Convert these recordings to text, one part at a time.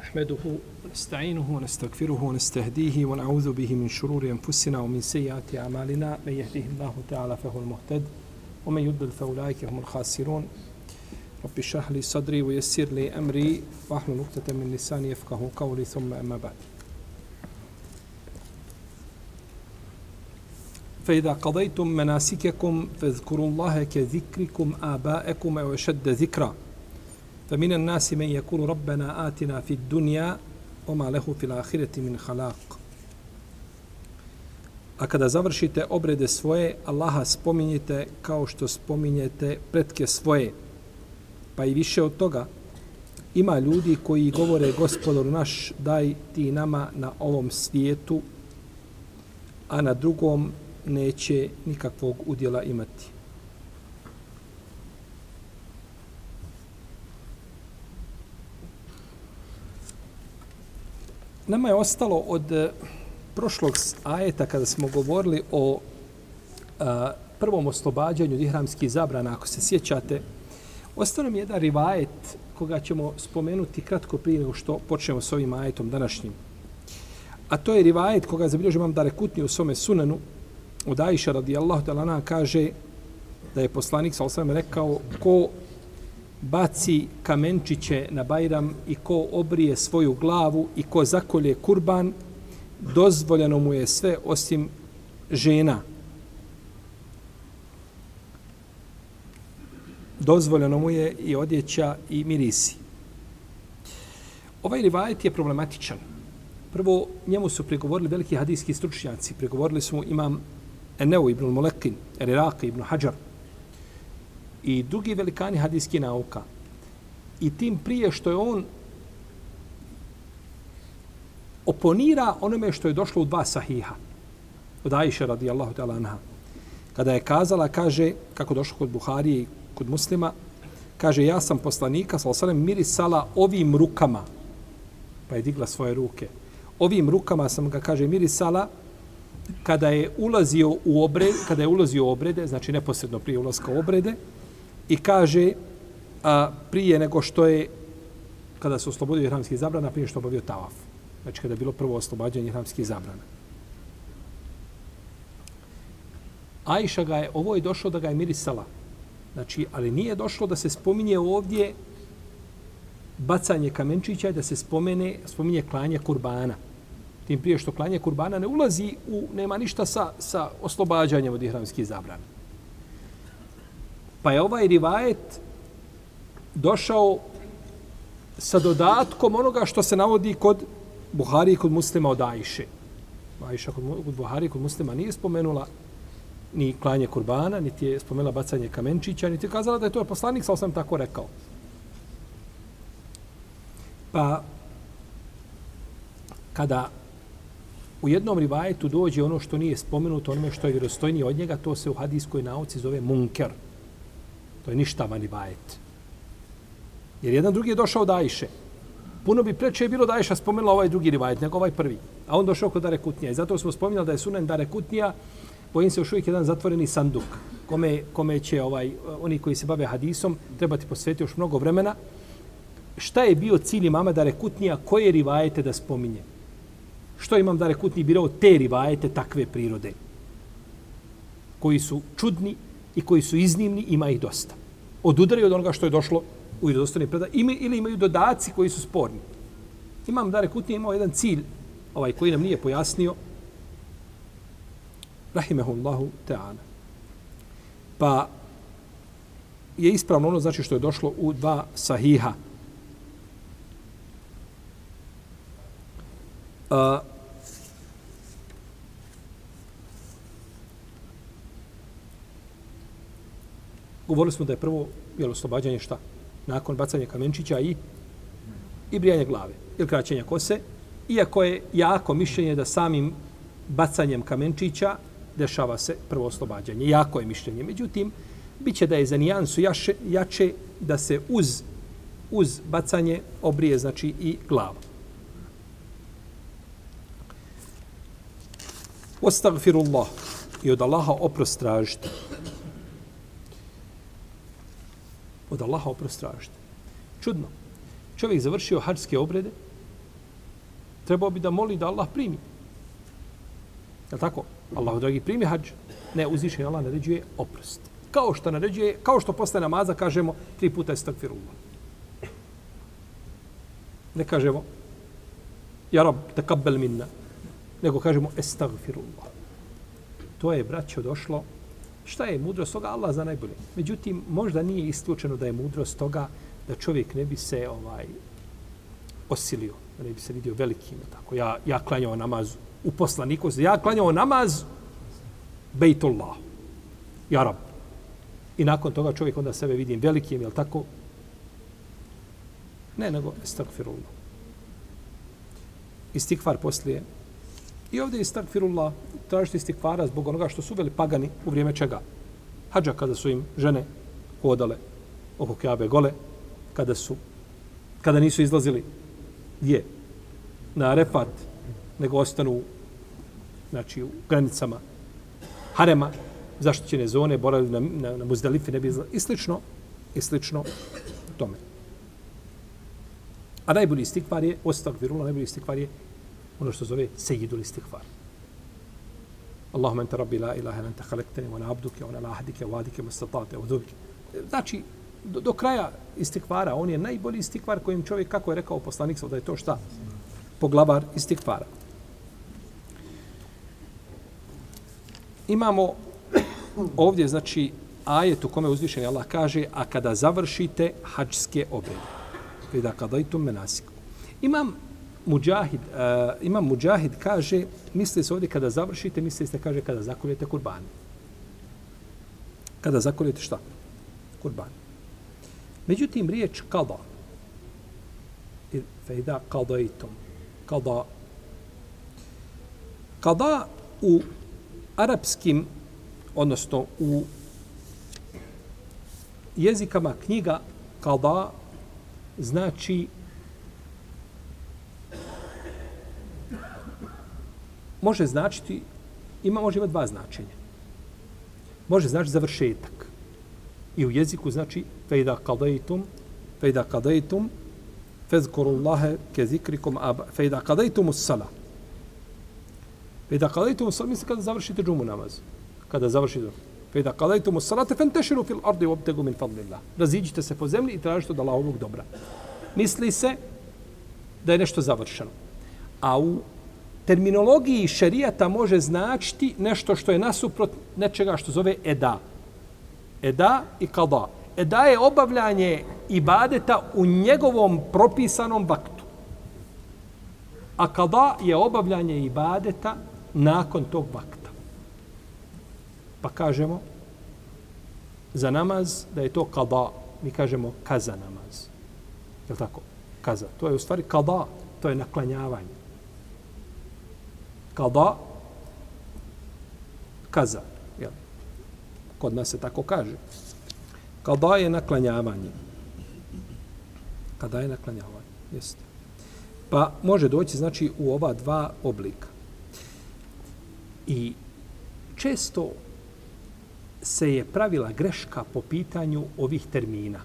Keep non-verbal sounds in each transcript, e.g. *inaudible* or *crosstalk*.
نحمده ونستعينه ونستغفره ونستهديه ونعوذ به من شرور أنفسنا ومن سيئات أعمالنا. من يهده الله تعالى فهو المهتد ومن يضلل فأولئك هم الخاسرون. رب اشرح لي صدري ويسر لي أمري واحلل نقطة من لساني يفقه قولي ثم أما بعد. فإذا قضيتم مناسككم فاذكروا الله كذكركم آباءكم أو أشد ذكرًا. فمن الناس من يقول ربنا آتنا في الدنيا وما له في الآخرة من خلاق A kada završite obrede svoje, Allaha spominjete kao što spominjete pretke svoje. Pa i više od toga, ima ljudi koji govore gospodor naš, daj ti nama na ovom svijetu, a na drugom neće nikakvog udjela imati. Nama je ostalo od eh, prošlog ajeta kada smo govorili o a, prvom oslobađanju od ihramskih zabrana, ako se sjećate, ostalo nam je jedan rivajet koga ćemo spomenuti kratko prije nego što počnemo s ovim ajetom današnjim. A to je rivajet koga je zabilježio imam da rekutni u svome sunanu od Aisha radijallahu talana kaže da je poslanik sa osam rekao ko baci kamenčiće na Bajram i ko obrije svoju glavu i ko zakolje kurban, dozvoljeno mu je sve osim žena. Dozvoljeno mu je i odjeća i mirisi. Ovaj rivajet je problematičan. Prvo, njemu su pregovorili veliki hadijski stručnjaci. Pregovorili su mu imam Eneu ibn Molekin, Eriraki ibn Hajar, i drugi velikani hadijski nauka. I tim prije što je on oponira onome što je došlo u dva sahiha. Od Aisha radijallahu ta'ala anha. Kada je kazala, kaže, kako došlo kod Buharije i kod muslima, kaže, ja sam poslanika, sal salim, mirisala ovim rukama. Pa je digla svoje ruke. Ovim rukama sam ga, kaže, mirisala kada je ulazio u obrede, kada je ulazio u obrede, znači neposredno prije ulaska u obrede, i kaže a, prije nego što je kada se oslobodio ihramskih zabrana, prije što obavio tavaf. Znači kada je bilo prvo oslobađanje ihramskih zabrana. Ajša ga je, ovo je došlo da ga je mirisala. Znači, ali nije došlo da se spominje ovdje bacanje kamenčića i da se spomene, spominje klanje kurbana. Tim prije što klanje kurbana ne ulazi u, nema ništa sa, sa oslobađanjem od ihramskih zabrana. Pa je ovaj rivajet došao sa dodatkom onoga što se navodi kod Buhari i kod muslima od Ajše. Ajša kod, kod Buhari i kod muslima nije spomenula ni klanje kurbana, niti je spomenula bacanje kamenčića, niti je kazala da je to je poslanik, sa sam tako rekao. Pa, kada u jednom rivajetu dođe ono što nije spomenuto, onome što je vjerostojnije od njega, to se u hadijskoj nauci zove munker. To je ništa mani bajet. Jer jedan drugi je došao da Ajše. Puno bi preče bilo da Ajša spomenula ovaj drugi rivajet, nego ovaj prvi. A on došao kod Darekutnija. I zato smo spominjali da je sunen Darekutnija, bojim se još uvijek jedan zatvoreni sanduk, kome, kome će ovaj, oni koji se bave hadisom trebati posvetiti još mnogo vremena. Šta je bio cilj imama Darekutnija, koje rivajete da spominje? Što imam Darekutni birao te rivajete takve prirode? Koji su čudni, i koji su iznimni, ima ih dosta. Odudaraju od onoga što je došlo u vjerodostojni predaj, ima, ili imaju dodaci koji su sporni. Imam Dare Kutni imao jedan cilj, ovaj koji nam nije pojasnio, Rahimehullahu Teala. Pa je ispravno ono znači što je došlo u dva sahiha. Uh, Govorili smo da je prvo jel, oslobađanje šta? Nakon bacanja kamenčića i i brijanje glave ili kraćenja kose. Iako je jako mišljenje da samim bacanjem kamenčića dešava se prvo oslobađanje. Jako je mišljenje. Međutim, bit će da je za nijansu jaše, jače da se uz, uz bacanje obrije znači i glava. Ostagfirullah i od Allaha oprost tražite. Od Allaha oprost. Čudno. čovjek završio hađske obrede, trebao bi da moli da Allah primi. Je tako? Allah, dragi, primi hađ. Ne, uzvišen Allah naređuje oprost. Kao što naređuje, kao što posle namaza kažemo tri puta estagfirullah. Ne kažemo, ja rab, takabbel minna, nego kažemo estagfirullah. To je, braćo, došlo. Šta je mudrost toga? Allah za najbolje. Međutim, možda nije isključeno da je mudrost toga da čovjek ne bi se ovaj osilio, da ne bi se vidio velikim. Tako. Ja, ja klanjao namaz u poslaniku, ja klanjao namaz Bejtullah. Jarab. I nakon toga čovjek onda sebe vidim velikim, je tako? Ne, nego estagfirullah. Istikvar poslije. I ovdje je istakfirullah, tražiti istikvara zbog onoga što su veli pagani u vrijeme čega? Hadža kada su im žene hodale oko Kjabe gole, kada su, kada nisu izlazili gdje? Na Arefat, nego ostanu znači, u granicama harema, zaštićene zone, boravili na, na, na muzdalifi, ne bi izlazili. i slično, i slično tome. A najbolji istikvar je, ostak virula, najbolji istikvar je ono što zove sejidul istikvar. Allahumma anta rabbi la ilaha anta khalaqtani wa ana abduka wa ana ala ahdika wa adika mastata'tu wa dhubik. Znači do, do kraja istikvara, on je najbolji istikvar kojim čovjek kako je rekao poslanik da je to šta? Poglavar istikvara. Imamo ovdje znači ajet u kome uzvišeni Allah kaže a kada završite hadžske obrede. Kada kadaitum menasiku. Imam Mujahid, uh, imam Mujahid kaže, misli se ovdje kada završite, misli se kaže kada zakoljete kurban. Kada zakoljete šta? Kurban. Međutim, riječ kada, fejda kadaitum, kada, kada u arapskim, odnosno u jezikama knjiga kada znači može značiti, ima, može imati dva značenja. Može znači završetak. I u jeziku znači fejda kadaitum, fejda kadaitum, fezkurullahe ke zikrikum aba, fejda kadaitum us sala. Fejda kadaitum us sala, misli kada završite džumu namaz. Kada završite Fejda kadaitum us salate, fenteširu fil ardi u obtegu min fadlillah. Raziđite se po zemlji i tražite od Allahovog dobra. Misli se da je nešto završeno. A u terminologiji šerijata može značiti nešto što je nasuprot nečega što zove eda. Eda i kada. Eda je obavljanje ibadeta u njegovom propisanom vaktu. A kada je obavljanje ibadeta nakon tog vakta. Pa kažemo za namaz da je to kada. Mi kažemo kaza namaz. Je tako? Kaza. To je u stvari kada. To je naklanjavanje kada kaza. Jel? Kod nas se tako kaže. Kada je naklanjavanje. Kada je naklanjavanje. Jeste. Pa može doći znači u ova dva oblika. I često se je pravila greška po pitanju ovih termina.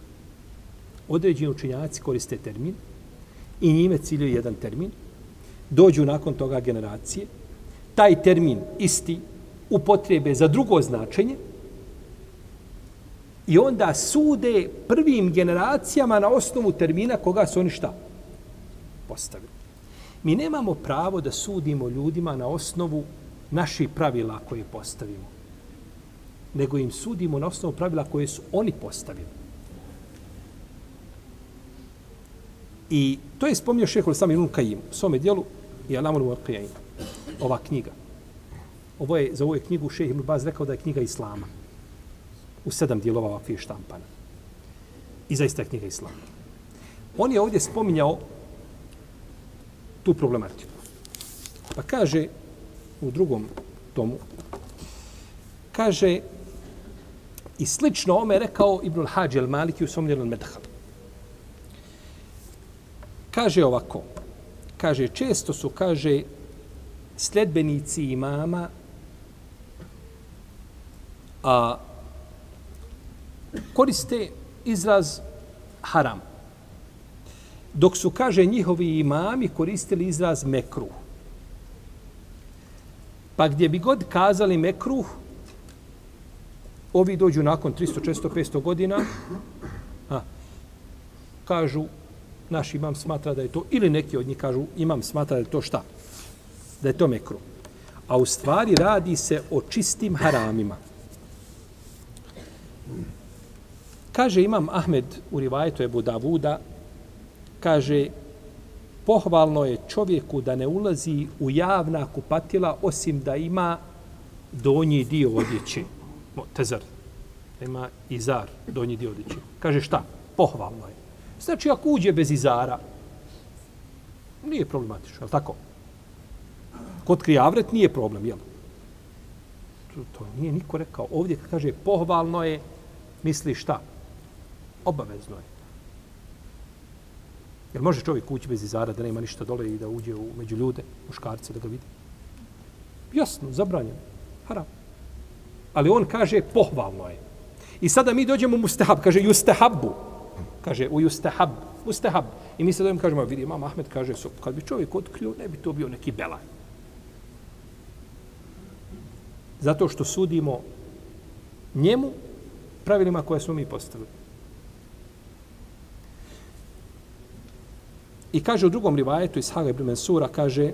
Određeni učinjaci koriste termin i njime cilju jedan termin. Dođu nakon toga generacije taj termin isti upotrebe za drugo značenje i onda sude prvim generacijama na osnovu termina koga su oni šta? Postavili. Mi nemamo pravo da sudimo ljudima na osnovu naših pravila koje postavimo. Nego im sudimo na osnovu pravila koje su oni postavili. I to je spomnio šehol sami Ilun Kajim u svome dijelu i Alamur Muaqiyain ova knjiga. Ovo je, za ovu je knjigu Šejh Ibn Baz rekao da je knjiga Islama. U sedam dijelova ovakvi je štampana. I zaista je knjiga Islama. On je ovdje spominjao tu problematiku. Pa kaže u drugom tomu, kaže i slično ome je rekao Ibn Hađi al-Maliki u svom djelom Medhal. Kaže ovako, kaže često su, kaže, sledbenici imama a koriste izraz haram. Dok su, kaže, njihovi imami koristili izraz mekruh. Pa gdje bi god kazali mekruh, ovi dođu nakon 300, 400, 500 godina, a, kažu, naš imam smatra da je to, ili neki od njih kažu, imam smatra da je to šta? Da je to mekruh. A u stvari radi se o čistim haramima. Kaže imam Ahmed u rivajetu Ebu Davuda, kaže, pohvalno je čovjeku da ne ulazi u javna kupatila osim da ima donji dio odjeće. Tezar. Ima izar, donji dio odjeće. Kaže šta? Pohvalno je. Znači, ako uđe bez izara, nije problematično, je tako? Kod krijavret nije problem, jel? To, to nije niko rekao. Ovdje kad kaže pohvalno je, misli šta? Obavezno je. Jer može čovjek ući bez izara da nema ništa dole i da uđe u, među ljude, muškarce, da ga vidi? Jasno, zabranjeno. Haram. Ali on kaže pohvalno je. I sada mi dođemo u mustahab, kaže justahabu. Kaže u justahab, mustahab. I mi se dojem kažemo, vidi, imam Ahmed kaže, so, kad bi čovjek otkrio, ne bi to bio neki belaj. Zato što sudimo njemu pravilima koje smo mi postavili. I kaže u drugom rivajetu iz Haga ibn Mansura, kaže,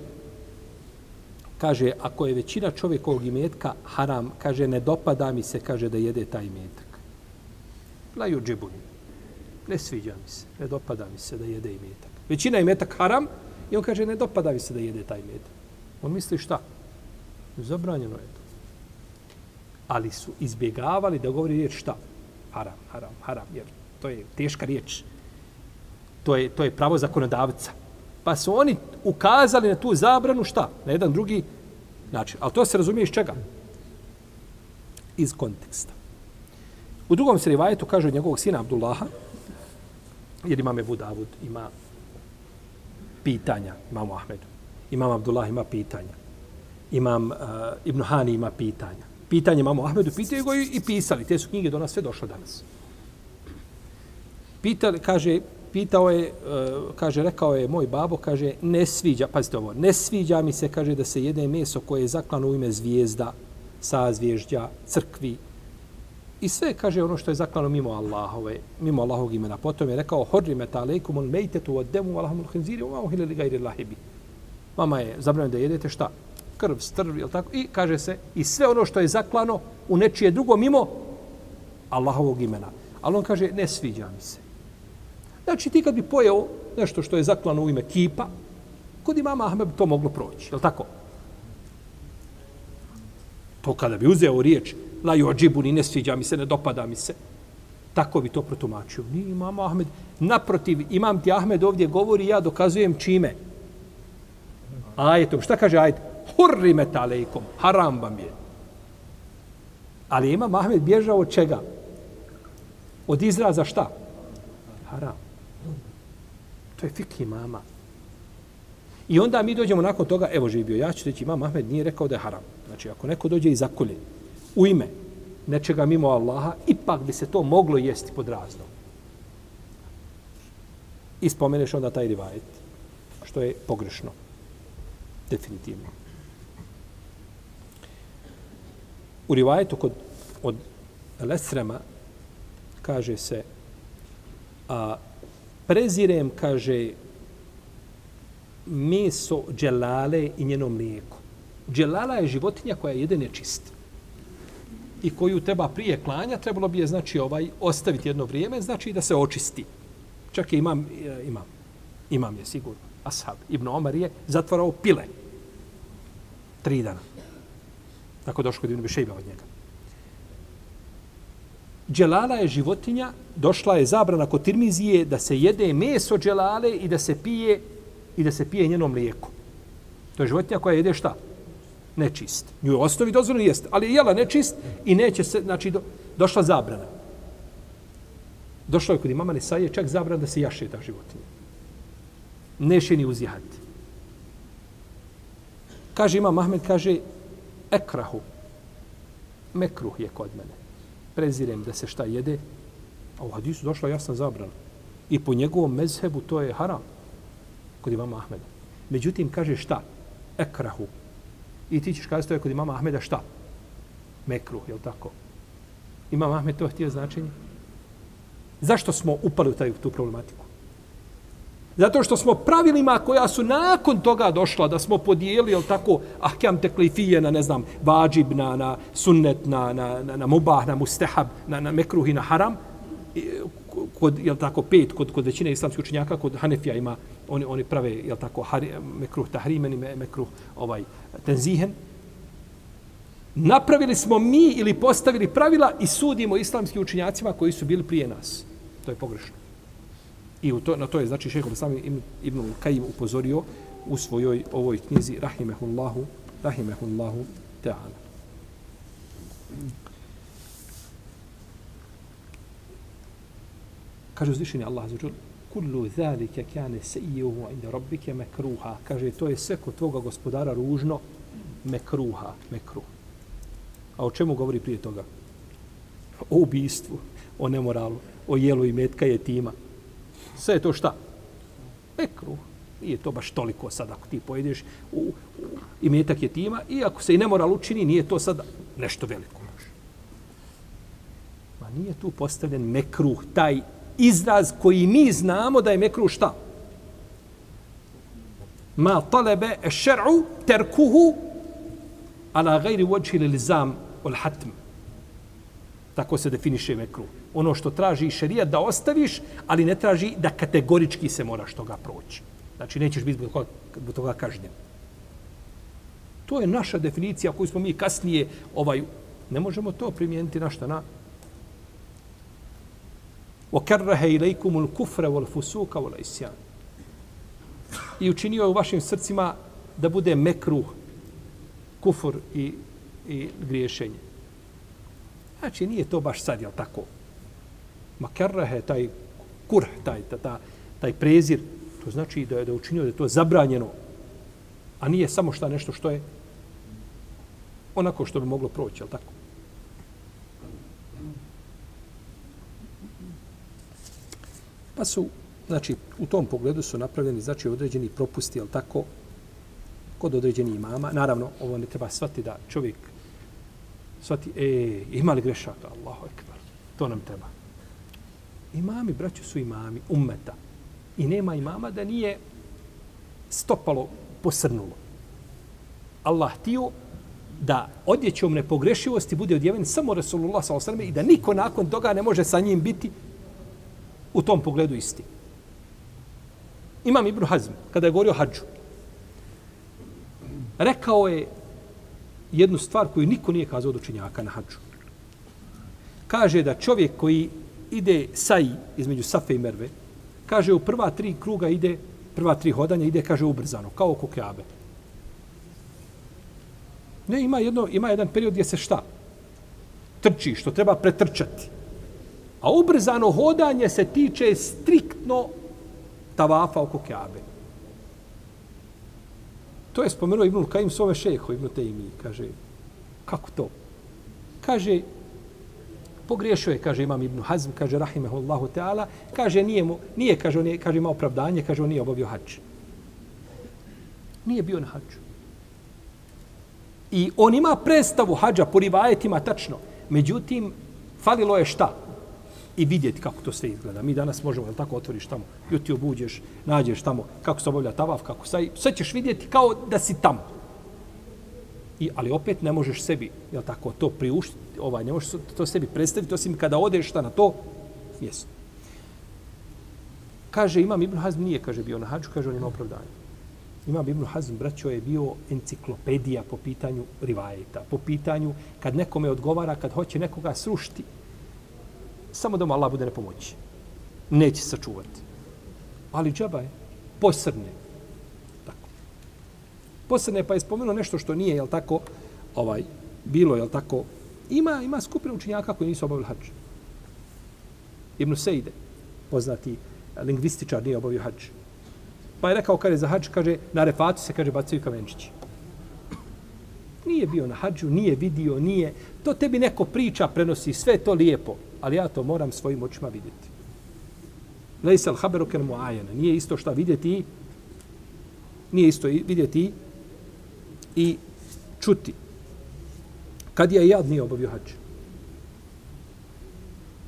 kaže, ako je većina čovjekovog imetka haram, kaže, ne dopada mi se, kaže, da jede taj imetak. La juđibuni. Ne sviđa mi se, ne dopada mi se da jede imetak. Većina imetak haram i on kaže, ne dopada mi se da jede taj imetak. On misli šta? Zabranjeno je to. Ali su izbjegavali da govori riječ šta? Haram, haram, haram, jer to je teška riječ to je, to je pravo zakonodavca. Pa su oni ukazali na tu zabranu šta? Na jedan drugi način. Ali to se razumije iz čega? Iz konteksta. U drugom se rivajetu kaže od njegovog sina Abdullaha, jer imam Ebu Davud, ima pitanja, imam Ahmedu. Imam Abdullah ima pitanja. Imam uh, Ibn Hani ima pitanja. Pitanje mamu Ahmedu, pitaju ga i, pisali. Te su knjige do nas sve došle danas. Pitali, kaže, pitao je, e, kaže, rekao je moj babo, kaže, ne sviđa, pazite ovo, ne sviđa mi se, kaže, da se jede meso koje je zaklano u ime zvijezda, sazvježdja, crkvi. I sve, kaže, ono što je zaklano mimo Allahove, mimo Allahovog imena. Potom je rekao, horri me talejkum, on mejtetu od demu, Allahom ulhinziri, umao hilali gajri lahibi. Mama je zabranjeno da jedete šta? Krv, strv, je tako? I kaže se, i sve ono što je zaklano u nečije drugo mimo Allahovog imena. Ali on kaže, ne sviđa mi se. Znači ti kad bi pojeo nešto što je zaklano u ime kipa, kod imama Ahmed to moglo proći, je tako? To kada bi uzeo riječ, la jođibu, ni ne sviđa mi se, ne dopada mi se, tako bi to protumačio. Ni imam Ahmed. Naprotiv, imam ti Ahmed ovdje govori, ja dokazujem čime. Ajetom. Šta kaže ajet? Hurrimet metalejkom. Haram vam je. Ali ima Mahmed bježao od čega? Od izraza šta? Haram. To je fik imama. I onda mi dođemo nakon toga, evo živio, ja ću reći, imam Ahmed nije rekao da je haram. Znači, ako neko dođe i zakolje u ime nečega mimo Allaha, ipak bi se to moglo jesti pod raznom. I spomeneš onda taj rivajet, što je pogrešno. Definitivno. U rivajetu kod, od Lesrema kaže se a prezirem, kaže, meso dželale i njeno mlijeko. Dželala je životinja koja jede nečist čist. I koju treba prije klanja, trebalo bi je, znači, ovaj, ostaviti jedno vrijeme, znači da se očisti. Čak i imam, e, imam, imam je sigurno. Ashab Ibn Omar je zatvarao pile. Tri dana. Tako došlo kod Ibn Bešejba od njega. Dželala je životinja, došla je zabrana kod Tirmizije da se jede meso dželale i da se pije i da se pije njeno mlijeko. To je životinja koja jede šta? Nečist. Nju je osnovi dozvoljeno jeste, ali je jela nečist i neće se, znači, do, došla zabrana. Došla je kod imama Nesaje čak zabrana da se jaše ta životinja. Neće ni uzjahati. Kaže imam Ahmed, kaže, ekrahu, mekruh je kod mene prezirem da se šta jede, a u hadisu došla jasna zabrana. I po njegovom mezhebu to je haram. Kod imama Ahmeda. Međutim, kaže šta? Ekrahu. I ti ćeš kazati to je kod imama Ahmeda šta? Mekruh, je li tako? Imam Ahmed to htio značenje? Zašto smo upali u taj, tu problematiku? Zato što smo pravilima koja su nakon toga došla, da smo podijeli, jel tako, ahkam teklifije na, ne znam, vađib, na, na sunnet, na, na, na, na mubah, na mustehab, na, na mekruh i na haram, kod, jel tako, pet, kod, kod većine islamskih učenjaka, kod Hanefija ima, oni, oni prave, jel tako, har, mekruh tahrimen i mekruh ovaj, tenzihen. Napravili smo mi ili postavili pravila i sudimo islamskim učenjacima koji su bili prije nas. To je pogrešno. I u to, na to je, znači, šeho sami Ibn, Ibn Kajim upozorio u svojoj ovoj knjizi Rahimehullahu, Rahimehullahu Teala. Kaže uzvišeni Allah za čul, kullu zalike kane se'ijuhu inda rabbike mekruha. Kaže, to je sve kod tvoga gospodara ružno mekruha, mekruh. A o čemu govori prije toga? O ubistvu, o nemoralu, o jelu i metka je tima. Sve je to šta? Mekruh. Nije to baš toliko sad ako ti pojedeš u, u imetak je tima i ako se i nemoral učini, nije to sad nešto veliko. Ma nije tu postavljen mekruh, taj izraz koji mi znamo da je mekruh šta? Ma talebe e šer'u terkuhu ala gajri vođi li zam ul hatm. Tako se definiše mekruh Ono što traži šerijat da ostaviš, ali ne traži da kategorički se moraš toga proći. Znači, nećeš biti zbog toga kažnjen. To je naša definicija koju smo mi kasnije ovaj ne možemo to primijeniti na šta na وَكَرَّهَ إِلَيْكُمُ الْكُفْرَ وَالْفُسُوكَ وَالْإِسْيَانِ I učinio je u vašim srcima da bude mekruh, kufur i, i griješenje. Znači, nije to baš sad, jel tako? Makerrehe, taj kurh, taj, ta, ta, taj prezir, to znači da je da učinio da je to zabranjeno, a nije samo šta nešto što je onako što bi moglo proći, jel tako? Pa su, znači, u tom pogledu su napravljeni, znači, određeni propusti, jel tako, kod određenih imama. Naravno, ovo ne treba shvati da čovjek shvati, e, ima li grešaka? Allahu ekber. To nam treba. Imami, braće, su imami, ummeta. I nema imama da nije stopalo, posrnulo. Allah tio da odjećom nepogrešivosti bude odjeven samo Rasulullah s.a.v. i da niko nakon toga ne može sa njim biti u tom pogledu isti. Imam Ibn Hazm, kada je govorio hađu, rekao je jednu stvar koju niko nije kazao do činjaka na hađu. Kaže da čovjek koji ide saj između Safe i Merve, kaže u prva tri kruga ide, prva tri hodanja ide, kaže ubrzano, kao oko Keabe. Ne, ima, jedno, ima jedan period gdje se šta? Trči, što treba pretrčati. A ubrzano hodanje se tiče striktno tavafa oko Keabe. To je spomenuo Ibn Kajim svome šeho, Ibn Tejmi, kaže, kako to? Kaže, pogriješio je, kaže imam Ibn Hazm, kaže rahimehullahu ta'ala, kaže nije mu, nije, kaže on je, kaže ima opravdanje, kaže on nije obavio hač. Nije bio na haču. I on ima predstavu hađa po rivajetima tačno. Međutim, falilo je šta? I vidjeti kako to sve izgleda. Mi danas možemo, jel tako, otvoriš tamo, YouTube uđeš, nađeš tamo kako se obavlja tavav, kako saj, sve ćeš vidjeti kao da si tamo. I, ali opet ne možeš sebi, jel tako, to priuštiti, ovaj, ne možeš to sebi predstaviti, osim kada odeš šta na to mjesto. Kaže, imam Ibn Hazm nije, kaže, bio na hađu, kaže, on ima opravdanje. Imam Ibn Hazm, braćo, je bio enciklopedija po pitanju rivajeta, po pitanju kad nekome odgovara, kad hoće nekoga srušiti, samo da mu Allah bude ne pomoći. Neće sačuvati. Ali džaba je, posrne. Tako. Pa je spomenuo nešto što nije, jel tako, ovaj, bilo, jel tako, ima, ima skupina učenjaka koji nisu obavili hađ. Ibn Sejde, poznati lingvističar, nije obavio hađ. Pa je rekao, kada je za hađ, kaže, na refatu se, kaže, bacaju kamenčići. Nije bio na hađu, nije vidio, nije. To tebi neko priča, prenosi, sve to lijepo. Ali ja to moram svojim očima vidjeti. Lejsel al haberu ken muajena. Nije isto šta vidjeti nije isto vidjeti i čuti. Kad je jad nije obavio hađ.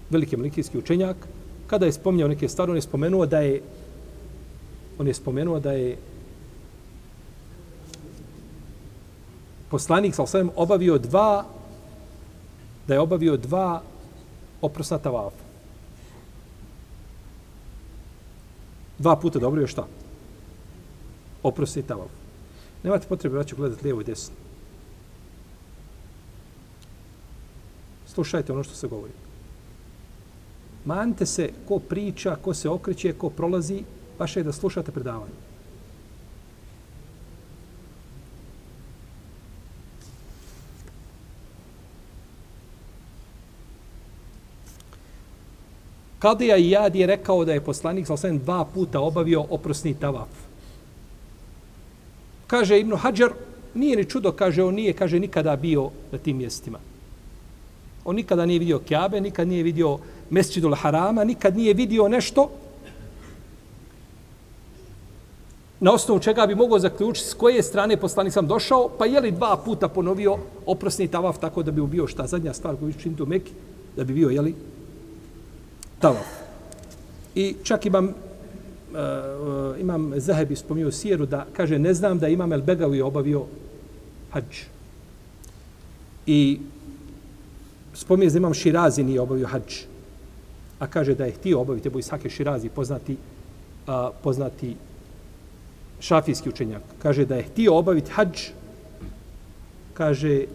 Veliki malikijski učenjak, kada je spominjao neke stvari, on je spomenuo da je on je spomenuo da je poslanik sa osvijem obavio dva da je obavio dva oprosna tavafa. Dva puta dobro je šta? Oprosni tavaf. Nemate potrebe vraću gledati lijevo i desno. Slušajte ono što se govori. Manite se ko priča, ko se okreće, ko prolazi, vaše je da slušate predavanje. Kadija i Jad je rekao da je poslanik sa dva puta obavio oprosni tavaf. Kaže Ibnu Hajar, nije ni čudo, kaže, on nije, kaže, nikada bio na tim mjestima. On nikada nije vidio Kjabe, nikad nije vidio Mesčidul Harama, nikad nije vidio nešto na osnovu čega bi mogao zaključiti s koje strane poslanik sam došao, pa je li dva puta ponovio oprosni tavaf tako da bi ubio šta zadnja stvar koju čini tu Meki, da bi bio, je li, tavaf. I čak imam uh, imam Zahebi spomnio Sijeru da kaže ne znam da imam El Begavi obavio hađ. I spomnio da imam Širazi nije obavio hađ. A kaže da je htio obaviti Ebu Isake Širazi poznati, uh, poznati šafijski učenjak. Kaže da je htio obaviti hađ. Kaže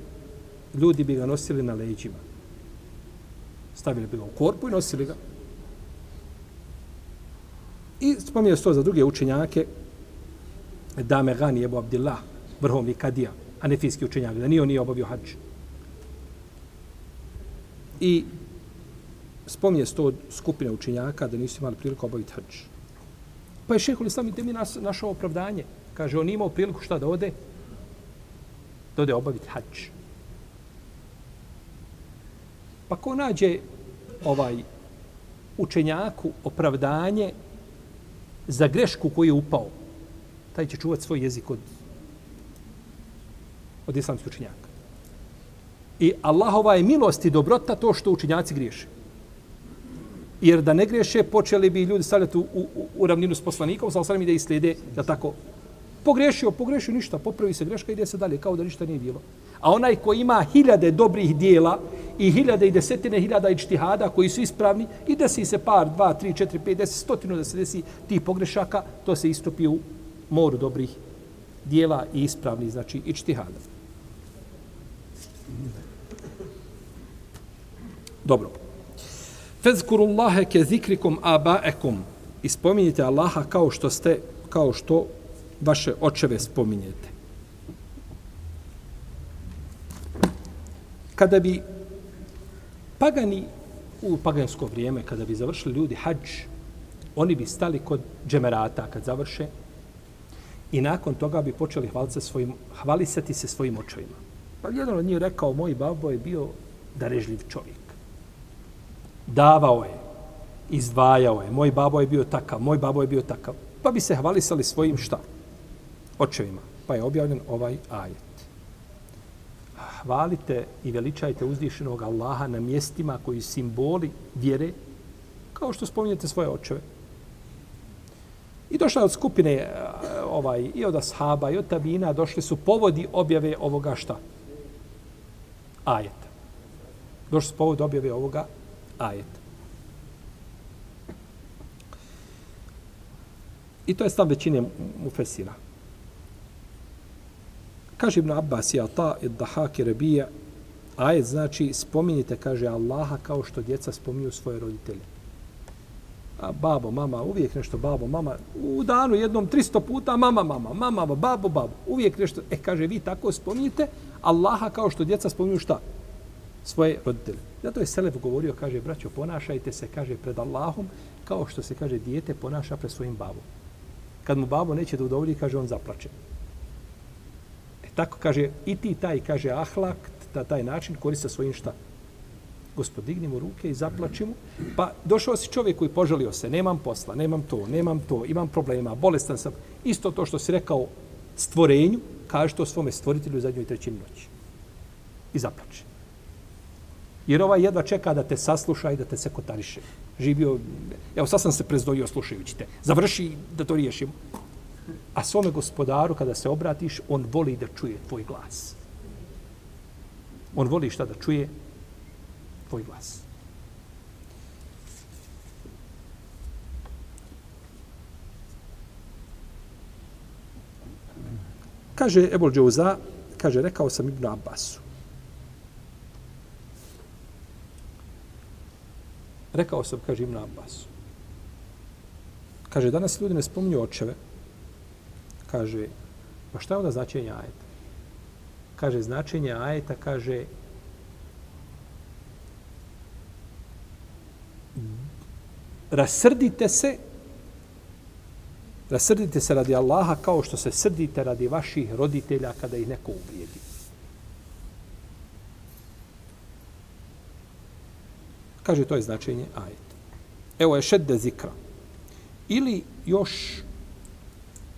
ljudi bi ga nosili na leđima. Stavili bi ga u korpu i nosili ga. I spominje se to za druge učenjake, Dame Gani, Ebu Abdillah, vrhovni kadija, anefijski učenjak, da nije on nije obavio hađ. I spominje se to skupine učenjaka da nisu imali priliku obaviti hađ. Pa je šehol Islam i temi nas, našao opravdanje. Kaže, on imao priliku šta da ode? Da ode obaviti hađ. Pa ko nađe ovaj učenjaku opravdanje za grešku koju je upao, taj će čuvati svoj jezik od, od islamskih učinjaka. I Allahova je milost i dobrota to što učinjaci griješe. Jer da ne griješe, počeli bi ljudi stavljati u, u, u ravninu s poslanikom, sa osanem i da ih slijede, da tako, pogrešio, pogrešio ništa, popravi se greška i ide se dalje, kao da ništa nije bilo. A onaj ko ima hiljade dobrih dijela i hiljade i desetine hiljada ičtihada koji su ispravni i desi se par, dva, tri, četiri, pet, deset, stotinu da se desi tih pogrešaka, to se istopi u moru dobrih dijela i ispravni, znači ičtihada. Dobro. Fezkurullahe ke zikrikum abaekum. Ispominjite Allaha kao što ste, kao što vaše očeve spominjete. Kada bi pagani u pagansko vrijeme, kada bi završili ljudi hađ, oni bi stali kod džemerata kad završe i nakon toga bi počeli hvaliti svojim, hvalisati se svojim očevima. Pa jedan od njih rekao, moj babo je bio darežljiv čovjek. Davao je, izdvajao je, moj babo je bio takav, moj babo je bio takav. Pa bi se hvalisali svojim šta? Očevima. Pa je objavljen ovaj ajet hvalite i veličajte uzdišenog Allaha na mjestima koji simboli vjere, kao što spominjete svoje očeve. I došla od skupine e, ovaj, i od ashaba i od tabina, došli su povodi objave ovoga šta? Ajeta. Došli su povodi objave ovoga ajeta. I to je stav većine mufesira. Kaže Ibn Abbas i Ata i Dahak i Rebija, ajet znači spominjite, kaže Allaha kao što djeca spominju svoje roditelje. A babo, mama, uvijek nešto babo, mama, u danu jednom 300 puta mama, mama, mama, babo, babo, uvijek nešto, e kaže vi tako spominjite Allaha kao što djeca spominju šta? Svoje roditelje. Zato je Selef govorio, kaže, braćo, ponašajte se, kaže, pred Allahom, kao što se, kaže, dijete ponaša pred svojim babom. Kad mu babo neće da udovolji, kaže, on zaplače. Tako kaže, i ti taj, kaže, ahlak, ta, taj način koriste svojim šta? Gospod, digni mu ruke i zaplači mu. Pa došao si čovjek koji požalio se, nemam posla, nemam to, nemam to, imam problema, bolestan sam. Isto to što si rekao stvorenju, kaže to svome stvoritelju u zadnjoj trećini noći. I zaplači. Jer ovaj jedva čeka da te sasluša i da te se kotariše. Živio, evo sad sam se prezdojio slušajući te. Završi da to riješimo. A svome gospodaru kada se obratiš, on voli da čuje tvoj glas. On voli šta da čuje? Tvoj glas. Kaže Ebol Džouza, kaže, rekao sam Ibn Abbasu. Rekao sam, kaže Ibn Abbasu. Kaže, danas ljudi ne spominju očeve. Kaže, pa šta je onda značenje ajeta? Kaže, značenje ajeta, kaže, rasrdite se Rasrdite se radi Allaha kao što se srdite radi vaših roditelja kada ih neko uvrijedi. Kaže, to je značenje ajeta. Evo je šedde zikra. Ili još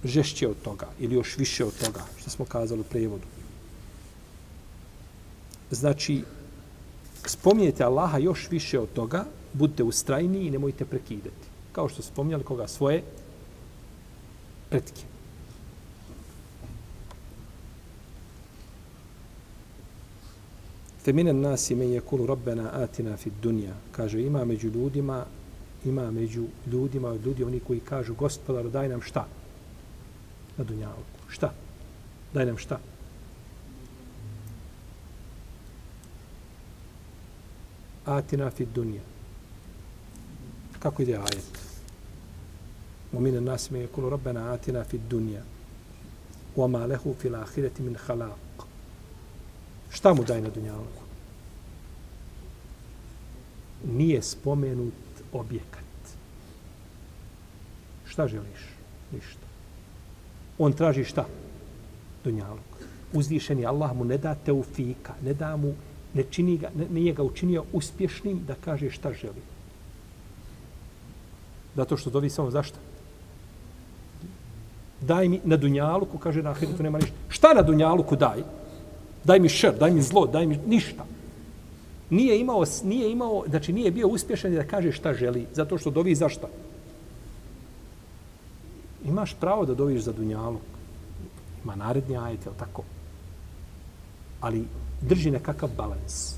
žešće od toga, ili još više od toga, što smo kazali u prevodu. Znači, spominjete Allaha još više od toga, budite ustrajni i nemojte prekidati. Kao što spominjali koga svoje pretke. Feminen nas ime je kulu robbena atina fit dunja. Kaže, ima među ljudima, ima među ljudima od ljudi oni koji kažu, gospodaru, daj nam šta? na dunjavku. Šta? Daj nam šta? Atina fi dunja. Kako ide ajet? Uminan nas ime je kulu rabbena atina fi dunja. Uama lehu fil ahireti min halak. Šta mu daj na dunjavku? Nije spomenut objekat. Šta želiš? Ništa. On traži šta? Dunjaluk. Uzvišen je Allah mu ne da teufika, ne da mu, ne čini ga, ne, nije ga učinio uspješnim da kaže šta želi. Zato što dovi samo zašto? daj mi na dunjaluku, kaže na ahiretu nema ništa. Šta na dunjaluku daj? Daj mi šer, daj mi zlo, daj mi ništa. Nije imao, nije imao, znači nije bio uspješan da kaže šta želi, zato što dovi za šta? Imaš pravo da doviš za dunjalog. Ima naredni ajet, jel tako? Ali drži nekakav balans.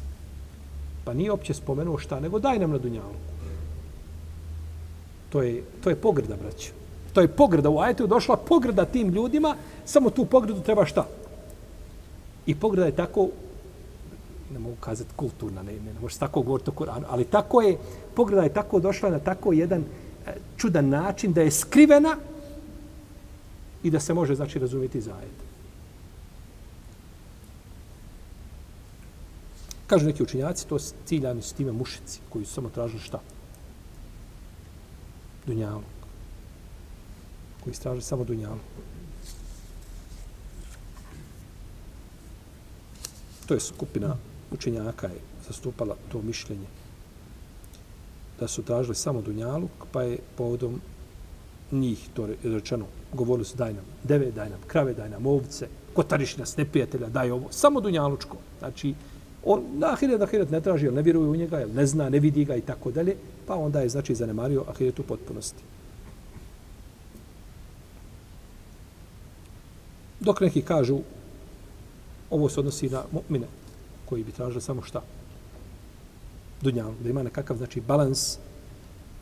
Pa nije opće spomenuo šta, nego daj nam na dunjaluku. To je, to je pogrda, braćo. To je pogrda. U ajetu došla pogrda tim ljudima, samo tu pogrdu treba šta? I pogrda je tako, ne mogu kazati kulturna, ne, ne, ne može tako govoriti o Koranu, ali tako je, pogrda je tako došla na tako jedan eh, čudan način da je skrivena i da se može, znači, razumjeti za. Kažu neki učinjaci, to ciljani su time mušici koji su samo tražili šta? Dunjalog. koji straže samo dunjalog. To je skupina učenjaka je zastupala to mišljenje da su tražili samo dunjaluk, pa je povodom njih to rečeno, govorili su daj nam deve, daj nam krave, daj nam ovce, kotariš nas, neprijatelja, daj ovo, samo dunjalučko. Znači, on na ahiret, ahiret ne traži, ne vjeruje u njega, ne zna, ne vidi ga i tako dalje, pa onda je, znači, zanemario ahiret u potpunosti. Dok neki kažu, ovo se odnosi na mu'mine, koji bi tražili samo šta? Dunjalu, da ima nekakav, znači, balans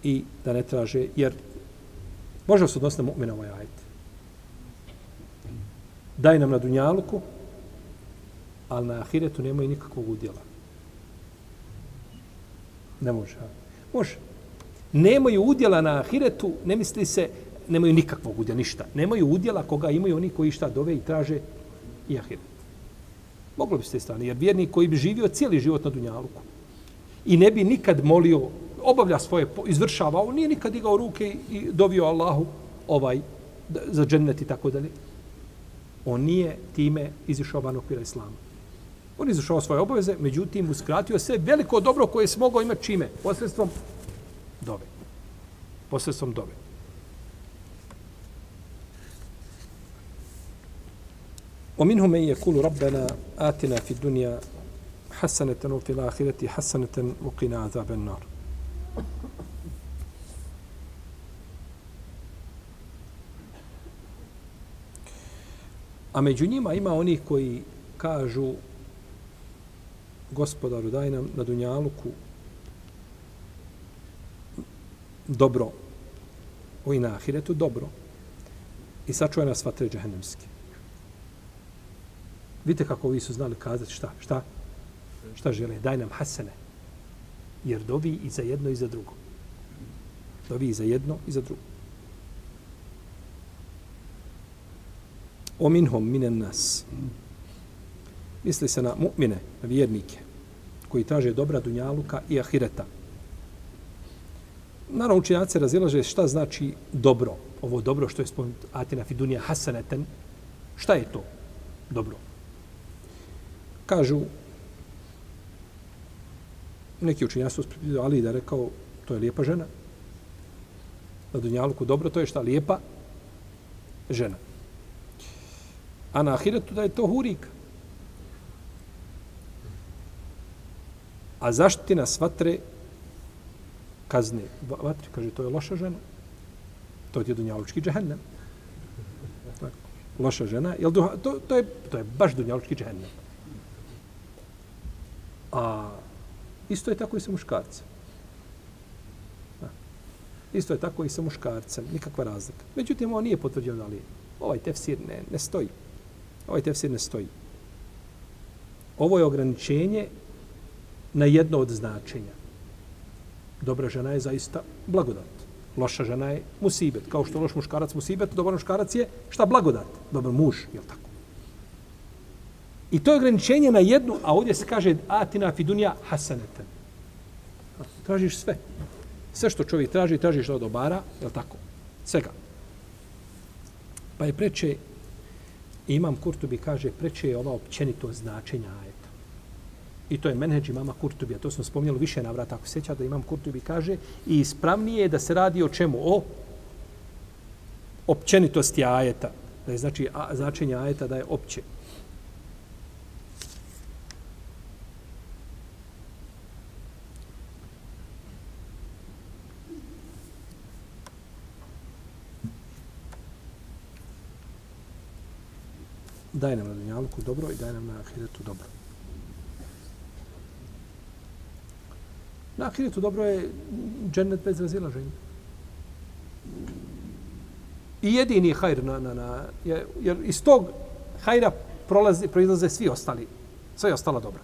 i da ne traže, jer može se odnositi na mu'mina ovaj ajit. Daj nam na dunjaluku, ali na ahiretu nemaju nikakvog udjela. Ne može. Može. Nemaju udjela na ahiretu, ne misli se, nemaju nikakvog udjela, ništa. Nemaju udjela koga imaju oni koji šta dove i traže i ahiret. Moglo bi se te strane, jer vjernik koji bi živio cijeli život na Dunjaluku i ne bi nikad molio, obavlja svoje, izvršava, on nije nikad digao ruke i dovio Allahu ovaj, za džennet i tako dalje. On nije time izišao van okvira Islama. On je izvršao svoje obaveze, međutim, uskratio se veliko dobro koje se mogao imati čime? Posredstvom dove. Posredstvom dove. ومنهم من يقول ربنا آتنا في الدنيا حسنة وفي الآخرة حسنة وقنا عذاب النار A među njima ima oni koji kažu gospodaru daj nam na Dunjaluku dobro o i na Ahiretu dobro i sačuvaj nas vatre džahennemske. Vidite kako vi su znali kazati šta? Šta? Šta žele? Daj nam hasene. Jer dovi i za jedno i za drugo. Dovi i za jedno i za drugo. O minhom minen nas. Misli se na mu'mine, na vjernike, koji traže dobra dunjaluka i ahireta. Naravno, učenjaci razilaže šta znači dobro. Ovo dobro što je spomenuto Atina fidunija hasaneten. Šta je to dobro? Kažu, neki učinjaci su Ali da rekao, to je lijepa žena. Na dunjaluku dobro, to je šta? Lijepa žena. A na ahiretu da je to hurik. A zaštitina svatre kazne. Vatre, kaže, to je loša žena. To je dunjalučki džehennem. Loša žena. Jel, to, to, je, to je baš dunjalučki džehennem. A isto je tako i sa muškarcem. Isto je tako i sa muškarcem. Nikakva razlika. Međutim, ovo nije potvrđeno da li ovaj tefsir ne, ne stoji. Ovaj tefsir ne stoji. Ovo je ograničenje na jedno od značenja. Dobra žena je zaista blagodat. Loša žena je musibet. Kao što loš muškarac musibet, dobar muškarac je šta blagodat? Dobar muž, je tako? I to je ograničenje na jednu, a ovdje se kaže atina fidunja hasaneten. Tražiš sve. Sve što čovjek traži, tražiš od dobara, je tako? Svega. Pa je preče, imam Kurtubi kaže, preče je ova općenito značenja ajeta. I to je menheđ imama Kurtubi, a to smo spomnjali više navrata, ako seća da imam Kurtubi kaže, i ispravnije je da se radi o čemu? O općenitosti ajeta. Da je znači, a, značenje ajeta da je opće. Daj nam na dunjalku dobro i daj nam na ahiretu dobro. Na ahiretu dobro je džennet bez razilaženja. I jedini hajr na, na, na, je, jer iz tog hajra prolazi, proizlaze svi ostali, sve ostala dobra.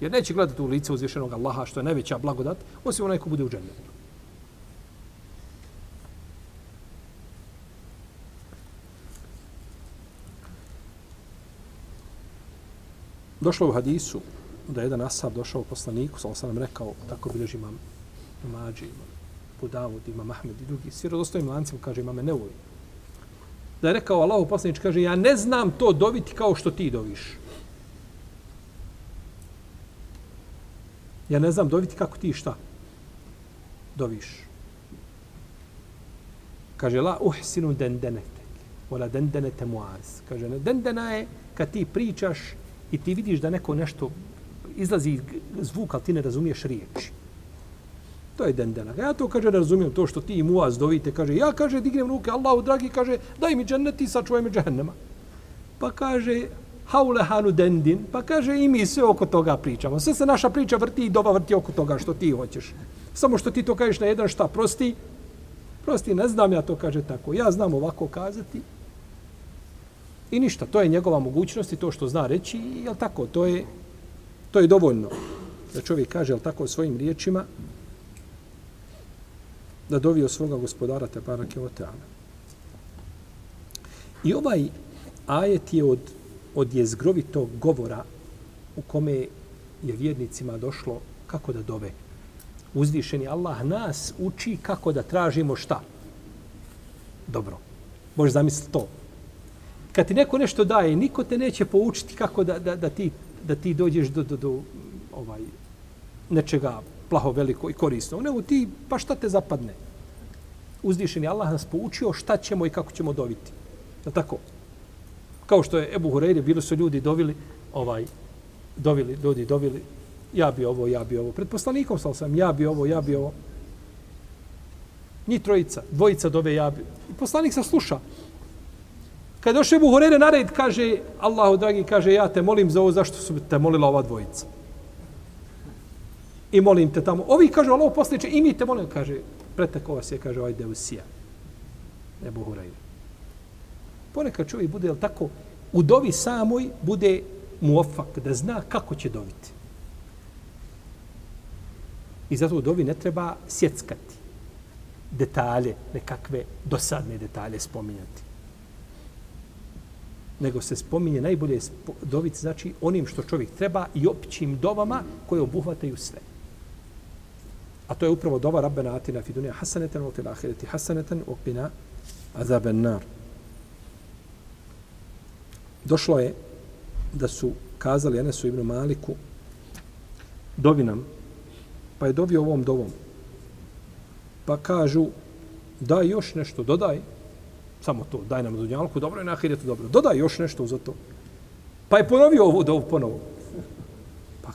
Jer neće gledati u lice uzvišenog Allaha, što je najveća blagodat, osim onaj ko bude u džennetu. Došlo u hadisu da je jedan asab došao poslaniku, sa osam nam rekao, tako bilježi imam Mađi, imam Budavud, imam Ahmed i drugi, svi rodostojim lancima, kaže, imame ne. Da je rekao, Allahu poslanič, kaže, ja ne znam to doviti kao što ti doviš. Ja ne znam doviti kako ti šta doviš. Kaže, la uhsinu dendenete, wala dendenete muaz. Kaže, dendena je kad ti pričaš i ti vidiš da neko nešto izlazi zvuk, ali ti ne razumiješ riječi. To je dendena. Ja to kaže, ne razumijem to što ti i muaz dovite. Kaže, ja kaže, dignem ruke, Allahu dragi, kaže, daj mi džennet i sačuvaj mi džehennema. Pa kaže, haule hanu dendin, pa kaže, i mi sve oko toga pričamo. Sve se naša priča vrti i doba vrti oko toga što ti hoćeš. Samo što ti to kažeš na jedan šta, prosti, prosti, ne znam ja to kaže tako. Ja znam ovako kazati, I ništa, to je njegova mogućnost i to što zna reći, je tako, to je, to je dovoljno. Da čovjek kaže, jel tako, svojim riječima, da dovio svoga gospodara te barake o. I ovaj ajet je od, od jezgrovitog govora u kome je vjernicima došlo kako da dove. Uzvišeni Allah nas uči kako da tražimo šta? Dobro. Možeš zamisliti to kad ti neko nešto daje, niko te neće poučiti kako da, da, da ti da ti dođeš do, do, do ovaj, nečega plaho veliko i korisno. Nego ti, pa šta te zapadne? Uzdišeni Allah nas poučio šta ćemo i kako ćemo dobiti. Je tako? Kao što je Ebu Hureyre, bilo su ljudi dovili, ovaj, dovili, ljudi dovili, ja bi ovo, ja bi ovo. Pred poslanikom sam sam, ja bi ovo, ja bi ovo. Ni trojica, dvojica dove ja bi. I poslanik se sluša. Kad došao Ebu na nared, kaže, Allahu dragi, kaže, ja te molim za ovo, zašto su te molila ova dvojica? I molim te tamo. Ovi kaže, Allah posliče, i mi te molim, kaže, preteko vas je, kaže, ovaj Deusija. Ebu Hureyre. Ponekad čovjek bude, jel tako, u dovi samoj bude muofak, da zna kako će doviti. I zato u dovi ne treba sjeckati detalje, nekakve dosadne detalje spominjati. Nego se spominje najbolje doviti, znači onim što čovjek treba i općim dovama koje obuhvataju sve. A to je upravo dova Rabbena Atina fi dunija u fil ahireti hasanetan u qina azaben nar. Došlo je da su kazali Enesu ibn Maliku dovi nam, pa je dovio ovom dovom. Pa kažu, daj još nešto, dodaj, samo to, daj nam dunjalku, dobro je na ahiretu, dobro, dodaj još nešto za to. Pa je ponovio ovu dovu ponovo. Pa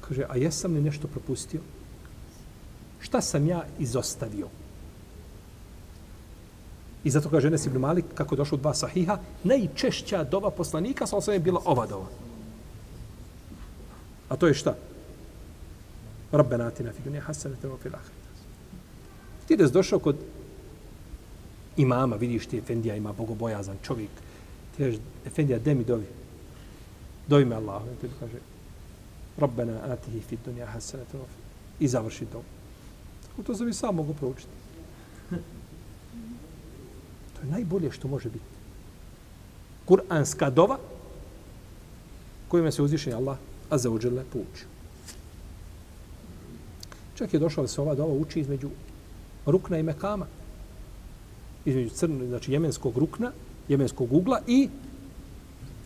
kaže, a jesam li nešto propustio? Šta sam ja izostavio? I zato kaže Enes ibn Malik, kako je došlo dva sahiha, najčešća doba poslanika sa osam je bila ova dova. A to je šta? Rabbena atina fi dunja hasanete wa fil akhirati. Ti da došao kod imama, vidiš ti Efendija ima bogobojazan čovjek. Ti kažeš, Efendija, de mi dovi. Dovi me Allah. I kaže, Rabbena atihi fi dunja hasanatan wa I završi to. Tako to sam i sam mogu proučiti. To je najbolje što može biti. Kur'anska dova kojima se uzvišenje Allah a za uđele poučio. Čak je došao da se ova dova uči između rukna i mekama. Između crno, znači jemenskog rukna, jemenskog ugla i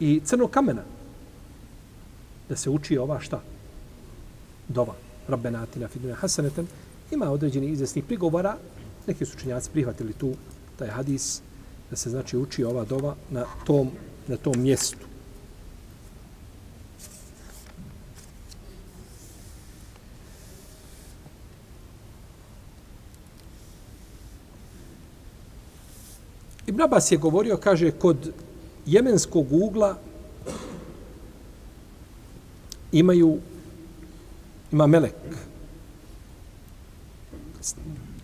i crnog kamena. Da se uči ova šta? Dova. Rabbenatina fiduna hasaneten. Ima određeni izvesnih prigovora. Neki su učenjaci prihvatili tu taj hadis da se znači uči ova dova na tom, na tom mjestu. Ibn Abbas je govorio, kaže, kod jemenskog ugla imaju, ima melek.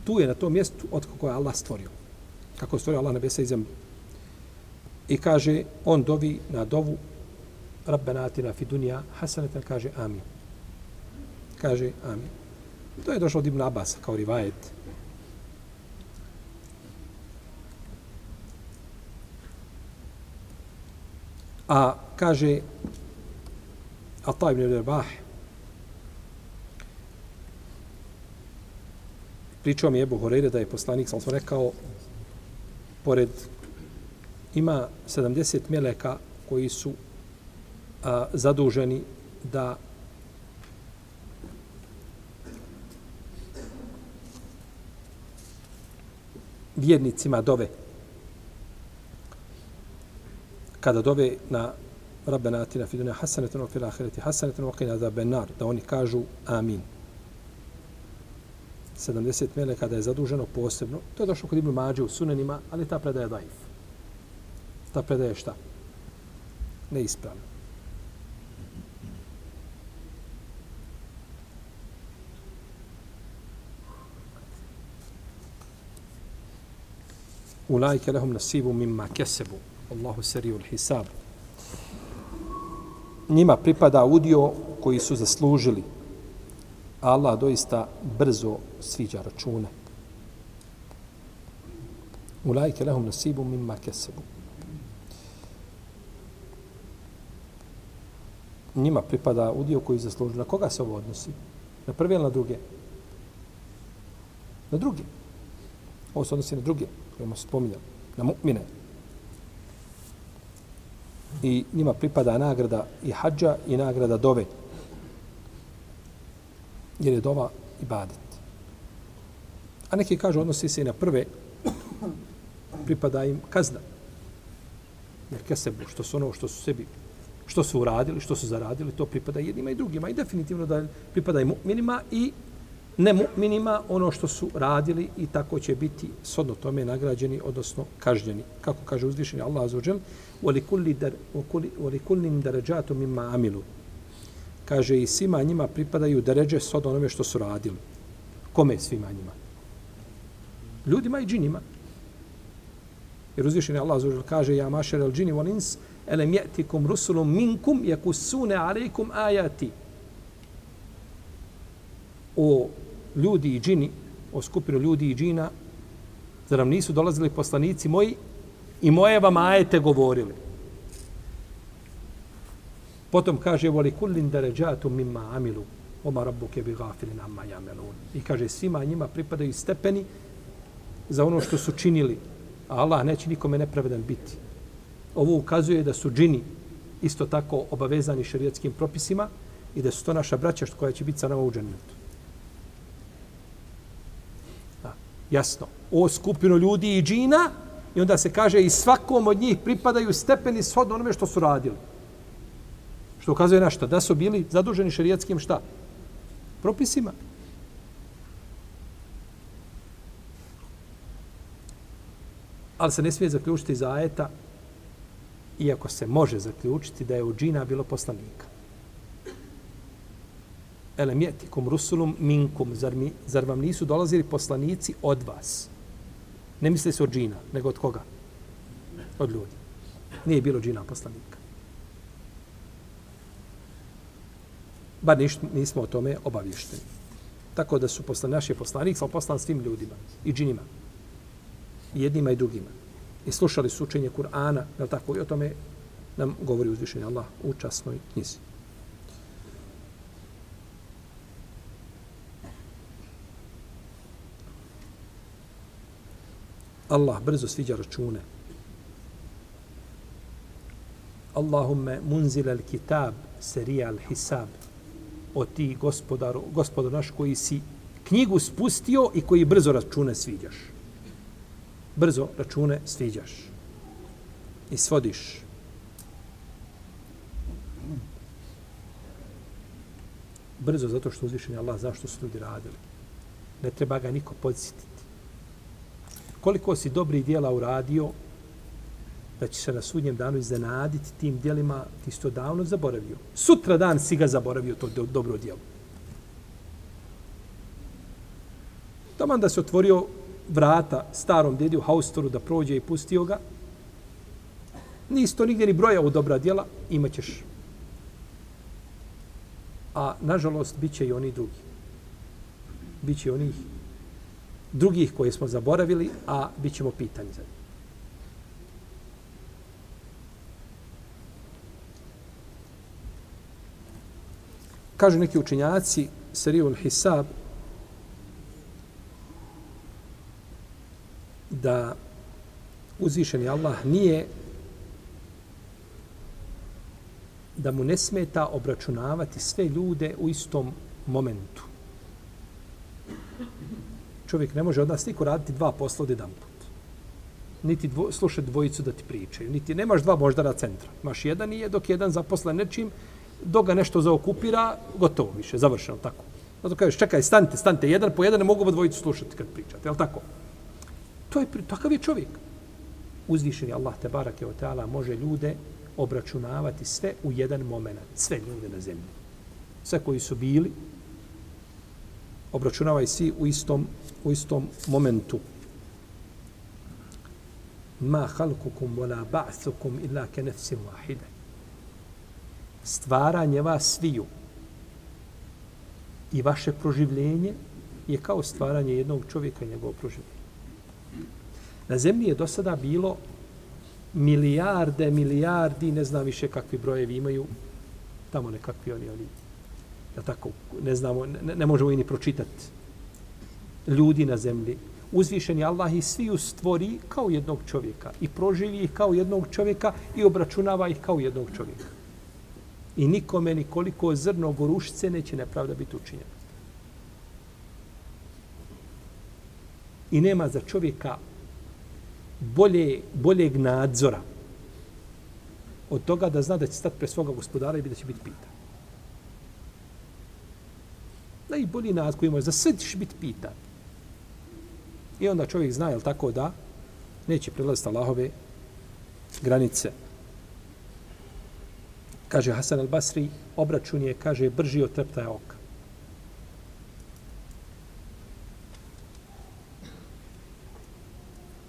Tu je na tom mjestu od kako je Allah stvorio. Kako je stvorio Allah nebesa i zemlju. I kaže, on dovi na dovu Rabbena atina fi dunja hasanetan, kaže amin. Kaže amin. To je došlo od Ibn Abbas kao rivajet. A kaže Ata ibn Rebah pričao mi Ebu Horeire da je poslanik, sam rekao, pored ima 70 meleka koji su a, zaduženi da vjernicima dove kada dove na Rabbena atina fi dunya hasanatan wa fil akhirati hasanatan wa qina adhaban nar da oni kažu amin. 70 mele kada je zaduženo posebno to je došlo kod Ibn Mađe u sunenima ali ta predaja je daif. Ta predaja je šta? Neispravna. Ulajke lehum nasibu mimma kesebu. Allahu seriul hisab. Njima pripada udio koji su zaslužili. Allah doista brzo sviđa račune. Ulajke lehum nasibu mimma kesebu. Njima pripada udio koji zaslužili. Na koga se ovo odnosi? Na prve ili na druge? Na druge. Ovo se odnosi na druge, kojima se spominjali. Na mu'mine i njima pripada nagrada i hađa i nagrada dove. Jer je dova ibadet. A neki kažu odnosi se i na prve, pripada im kazna. Jer kesebu, što su ono što su sebi, što su uradili, što su zaradili, to pripada jednima i drugima. I definitivno da pripada i mu'minima i ne mu'minima ono što su radili i tako će biti sodno tome nagrađeni, odnosno kažnjeni. Kako kaže uzvišeni Allah azuđel, وَلِكُلِّمْ دَرَجَاتُ مِمَّا amilu. Kaže i svima njima pripadaju deređe sodno onome što su radili. Kome svima njima? Ljudima i džinima. Jer uzvišeni Allah azuđel kaže ja mašer al džini wal ins elem je'tikum rusulum minkum yakussune alejkum ajati o ljudi i džini, o skupinu ljudi i džina, zar nam nisu dolazili poslanici moji i moje vam ajete govorili. Potom kaže, voli kullin deređatu mimma amilu, oma rabbuke bi gafilin amma jamelun. I kaže, svima njima pripadaju stepeni za ono što su činili, a Allah neće nikome nepravedan biti. Ovo ukazuje da su džini isto tako obavezani šarijatskim propisima i da su to naša braća koja će biti sa nama u džennetu. Jasno, o skupinu ljudi i džina, i onda se kaže i svakom od njih pripadaju stepeni shodno onome što su radili. Što ukazuje na šta? Da su bili zaduženi šerijetskim šta? Propisima. Ali se ne smije zaključiti za ajeta, iako se može zaključiti da je u džina bilo poslanika elem jetikum rusulum minkum, zar, mi, zar vam nisu dolazili poslanici od vas? Ne misli se od džina, nego od koga? Od ljudi. Nije bilo džina poslanika. Bar niš, nismo o tome obavješteni. Tako da su poslan, naši poslanik, sam poslan svim ljudima i džinima. I jednima i drugima. I slušali su učenje Kur'ana, je tako? I o tome nam govori uzvišenje Allah u časnoj knjizi. Allah brzo sviđa račune. Allahumme munzil al kitab serija al hisab. O ti gospodaru, gospodar naš koji si knjigu spustio i koji brzo račune sviđaš. Brzo račune sviđaš. I svodiš. Brzo zato što uzvišen je Allah zašto su ljudi radili. Ne treba ga niko podsjetiti koliko si dobri dijela uradio, da će se na sudnjem danu iznenaditi tim dijelima, ti si to davno zaboravio. Sutra dan si ga zaboravio, to do, dobro dijelo. Taman da se otvorio vrata starom dedi u haustoru da prođe i pustio ga, nisi to nigdje ni broja u dobra dijela, imat ćeš. A, nažalost, bit će i oni drugi. Biće oni drugih koje smo zaboravili, a bit ćemo pitani za njih. Kažu neki učinjaci, Serijul Hisab, da uzvišeni Allah nije da mu ne smeta obračunavati sve ljude u istom momentu čovjek ne može od nas niko raditi dva posla od jedan put. Niti dvo, slušati dvojicu da ti pričaju. Niti nemaš dva moždara centra. Maš jedan i je dok jedan zaposlen nečim, dok ga nešto zaokupira, gotovo više, završeno, tako. Zato kažeš, čekaj, stante, stante, jedan po jedan, ne mogu dvojicu slušati kad pričate, je tako? To je, takav je čovjek. Uzvišen je Allah, te barake o teala, može ljude obračunavati sve u jedan moment, sve ljude na zemlji. Sve koji su bili, obračunavaj svi u istom, u istom momentu. Ma halkukum wala ba'thukum illa ke nefsim wahide. Stvaranje vas sviju i vaše proživljenje je kao stvaranje jednog čovjeka i njegovo proživljenje. Na zemlji je do sada bilo milijarde, milijardi, ne znam više kakvi brojevi imaju, tamo nekakvi oni, oni ja tako, ne znamo, ne, ne možemo i ni pročitati ljudi na zemlji. uzvišeni Allah i svi stvori kao jednog čovjeka i proživi ih kao jednog čovjeka i obračunava ih kao jednog čovjeka. I nikome nikoliko zrno gorušice neće nepravda biti učinjena. I nema za čovjeka bolje, boljeg nadzora od toga da zna da će stati pre svoga gospodara i da će biti pitan. Najbolji nadzor koji može, za sve ćeš biti pitan. I onda čovjek zna, jel tako da, neće prelaziti Allahove granice. Kaže Hasan al-Basri, obračun je, kaže, brži od treptaja oka.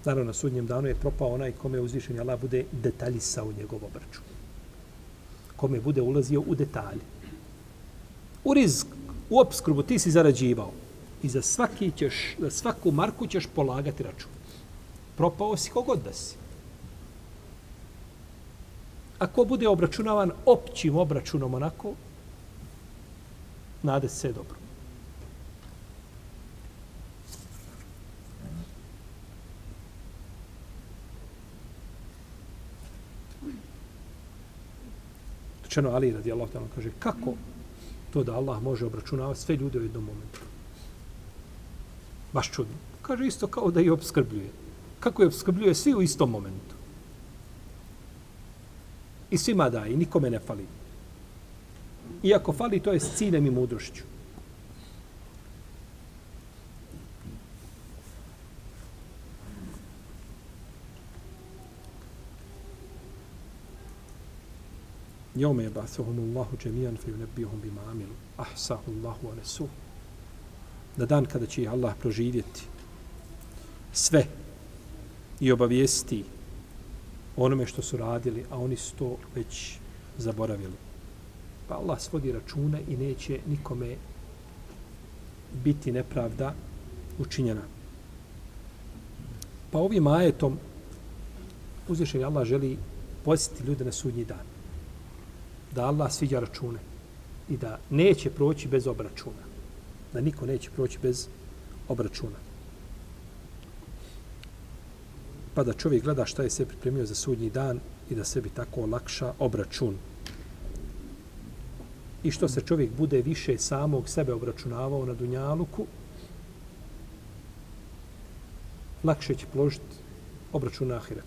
Naravno, na sudnjem danu je propao onaj kome uzvišen Allah bude detaljisao njegov obračun. Kome bude ulazio u detalje. U rizk, u obskrbu ti si zarađivao. I za svaki ćeš, za svaku marku ćeš polagati račun. Propao si kogod da si. Ako bude obračunavan općim obračunom onako, nade se dobro. Rečeno Ali radi Allah kaže kako to da Allah može obračunavati sve ljude u jednom momentu. Baš čudno. Kaže isto kao da i obskrbljuje. Kako je obskrbljuje svi u istom momentu. I svima daje, i nikome ne fali. Iako fali, to je s ciljem i mudrošću. Jome je basuhum Allahu džemijan fe unebihum bima amilu. Ahsahu Allahu anesu. Na dan kada će Allah proživjeti sve i obavijesti onome što su radili, a oni su to već zaboravili. Pa Allah svodi račune i neće nikome biti nepravda učinjena. Pa ovim ajetom uzvišen Allah želi posjetiti ljude na sudnji dan da Allah sviđa račune i da neće proći bez obračuna. Da niko neće proći bez obračuna. Pa da čovjek gleda šta je sve pripremio za sudnji dan i da sebi tako olakša obračun. I što se čovjek bude više samog sebe obračunavao na Dunjaluku, lakše će položiti obračun na Ahiret.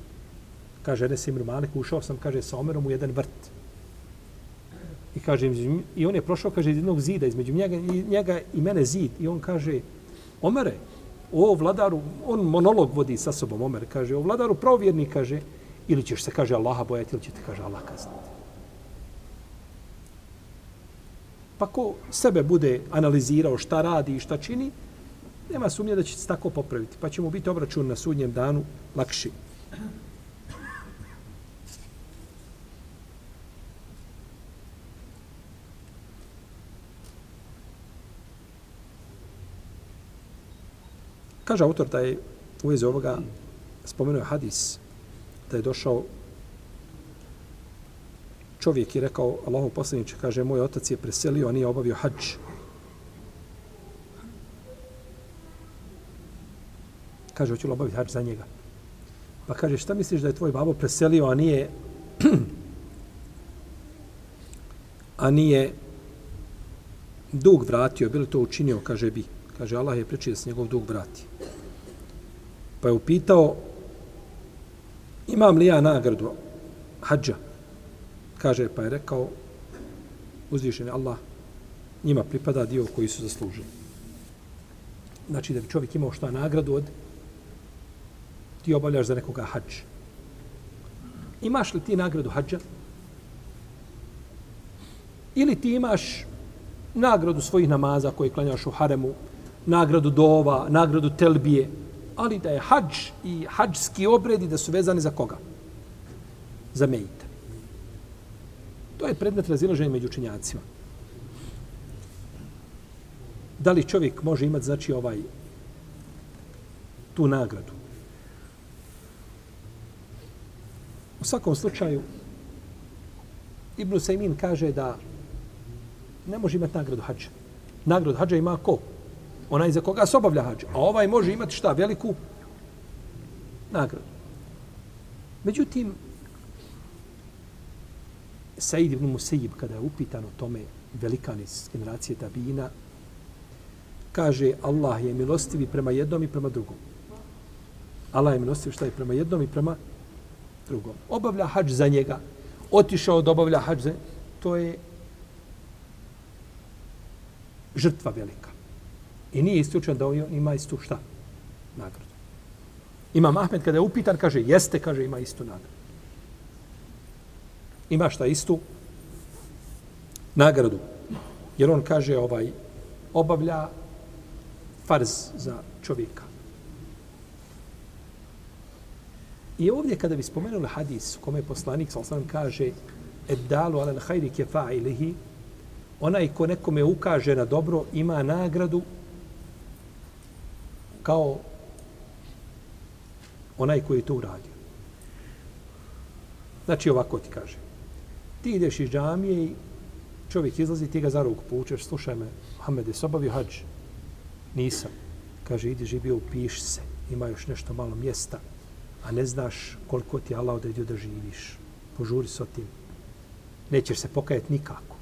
Kaže Enes Imru Malik, ušao sam, kaže, sa Omerom u jedan vrt. Kaže i on je prošao kaže iz jednog zida između njega i njega i mene zid i on kaže Omere o vladaru on monolog vodi sa sobom Omer kaže o vladaru pravovjerni, kaže ili ćeš se kaže Allaha bojati ili će te kaže Allah kazniti. Pa ko sebe bude analizirao šta radi i šta čini, nema sumnje da će se tako popraviti. Pa ćemo biti obračun na sudnjem danu lakši. Kaže autor da je u vezi ovoga spomenuo hadis da je došao čovjek i rekao Allahov poslaniče, kaže, moj otac je preselio, a nije obavio hađ. Kaže, hoću li obaviti hađ za njega? Pa kaže, šta misliš da je tvoj babo preselio, a nije *clears throat* a nije dug vratio, bi li to učinio, kaže, bi. Kaže, Allah je pričio da se njegov dug vrati. Pa je upitao, imam li ja nagradu hađa? Kaže, pa je rekao, uzvišen je Allah, njima pripada dio koji su zaslužili. Znači, da bi čovjek imao šta nagradu od, ti obavljaš za nekoga hađ. Imaš li ti nagradu hađa? Ili ti imaš nagradu svojih namaza koje klanjaš u haremu, nagradu dova, nagradu telbije, ali da je hađ i hađski obredi da su vezani za koga? Za mejita. To je predmet razilaženja među učinjacima. Da li čovjek može imati, znači, ovaj, tu nagradu? U svakom slučaju, Ibn Sejmin kaže da ne može imati nagradu hađa. Nagradu hađa ima ko? Onaj za koga se obavlja hađ. A ovaj može imati šta? Veliku nagradu. Međutim, Said ibn Musejib, kada je upitan o tome velikan iz generacije Tabina, kaže Allah je milostivi prema jednom i prema drugom. Allah je milostiv šta je prema jednom i prema drugom. Obavlja hađ za njega, otišao da obavlja hađ za to je žrtva velika. I nije isključeno da on ima istu šta? Nagradu. Ima Mahmed kada je upitan, kaže, jeste, kaže, ima istu nagradu. Ima šta istu nagradu. Jer on kaže, ovaj, obavlja farz za čovjeka. I ovdje kada bi spomenuli hadis u kome poslanik sa osam kaže eddalu ala l'hajri kefa'ilihi onaj ko nekome ukaže na dobro ima nagradu kao onaj koji je to uradio. Znači ovako ti kaže. Ti ideš iz džamije i čovjek izlazi, ti ga za ruku poučeš, slušaj me, Mohamed, se obavio hađ? Nisam. Kaže, idi živio, upiš se, ima još nešto malo mjesta, a ne znaš koliko ti Allah odredio da živiš. Požuri s tim. Nećeš se pokajati nikako.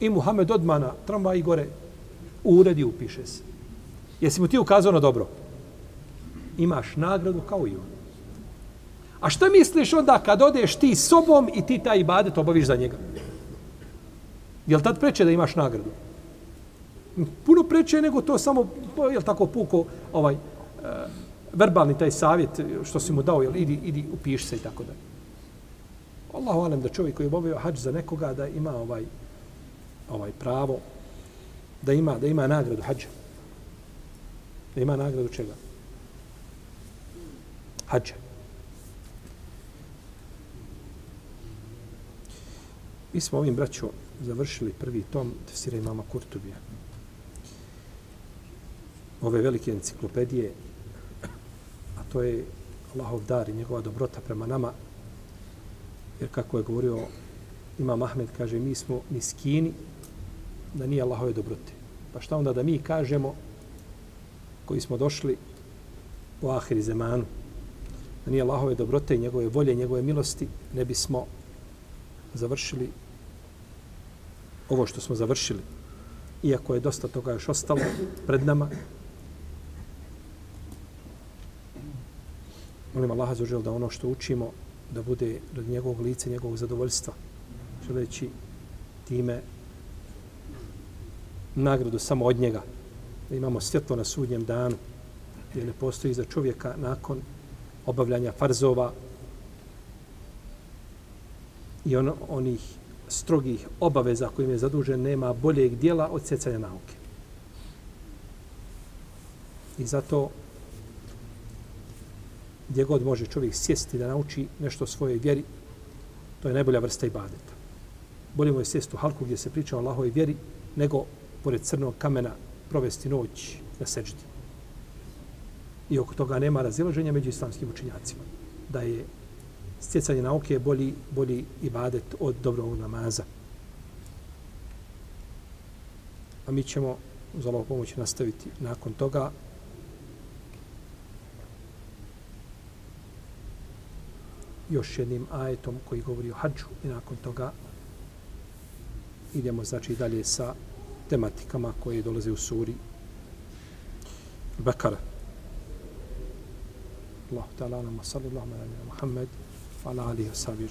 I Muhammed odmana, tramvaj gore u uredi upiše se. Jesi mu ti ukazao na dobro? Imaš nagradu kao i on. A šta misliš onda kad odeš ti sobom i ti taj ibadet obaviš za njega? Je li tad preče da imaš nagradu? Puno preče nego to samo, je li tako puko, ovaj, e, verbalni taj savjet što si mu dao, jel, idi, idi, upiš se i tako dalje. Allahu alem da čovjek koji je obavio hađ za nekoga da ima ovaj, ovaj pravo, da ima, da ima nagradu hađa. Da ima nagradu čega? Hadža. Mi smo ovim braćom završili prvi tom tefsira imama Kurtubija. Ove velike enciklopedije, a to je Allahov dar i njegova dobrota prema nama, jer kako je govorio Imam Ahmed, kaže, mi smo miskini da nije Allahove dobrote. Pa šta onda da mi kažemo koji smo došli u ahiri zemanu, da nije Allahove dobrote i njegove volje i njegove milosti, ne bismo završili ovo što smo završili, iako je dosta toga još ostalo pred nama, molim Allaha za da ono što učimo da bude do njegovog lica, njegovog zadovoljstva, želeći time nagradu samo od njega, da imamo svjetlo na sudnjem danu, jer ne postoji za čovjeka nakon obavljanja farzova i on, onih strogih obaveza kojim je zadužen nema boljeg dijela od sjecanja nauke. I zato gdje god može čovjek sjesti da nauči nešto svoje vjeri, to je najbolja vrsta ibadeta. Bolje mu je sjesti u halku gdje se priča o Allahovoj vjeri, nego pored crnog kamena provesti noć na seđdi. I oko toga nema razilaženja među islamskim učinjacima. Da je stjecanje nauke bolji, bolji ibadet od dobrog namaza. A mi ćemo uz Allahovu pomoć nastaviti nakon toga još jednim ajetom koji govori o hađu i nakon toga idemo znači dalje sa tematikama koje dolaze u suri Bekara. Allah ta'ala nama sallallahu alaihi wa sallam Muhammed ala alihi wa sallam